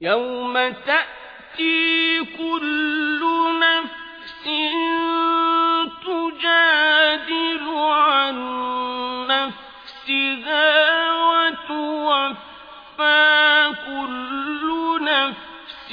يوم تأتي كل نفس تجادل عن نفسها وتوفى كل نفس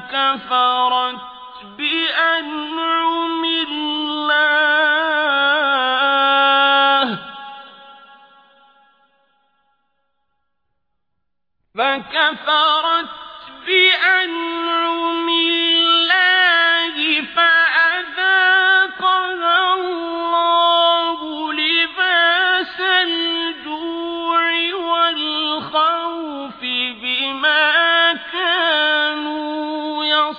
فكفرت بأنعم الله. فكفرت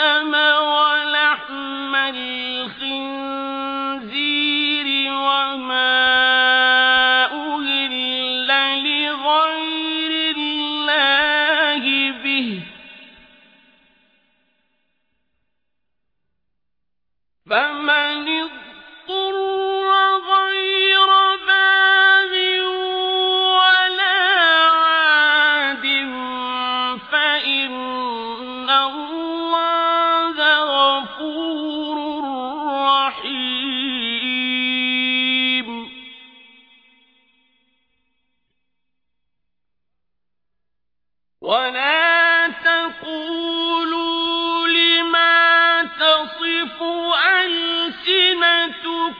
والدم ولحم الخنزير وما أهل لغير الله به. فمن اضطر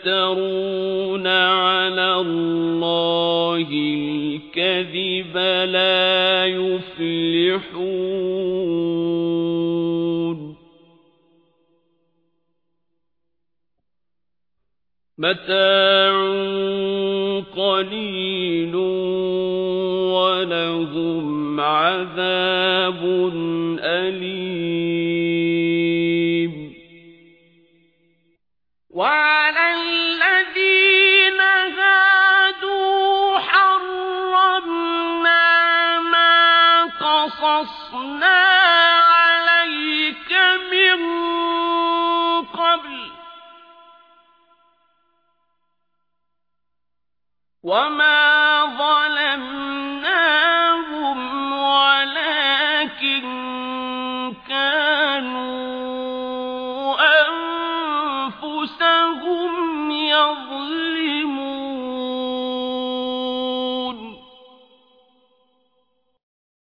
يفترون على الله الكذب لا يفلحون. متاع قليل وعلى الذين هادوا حرمنا ما قصصنا عليك من قبل. وما ظلمناهم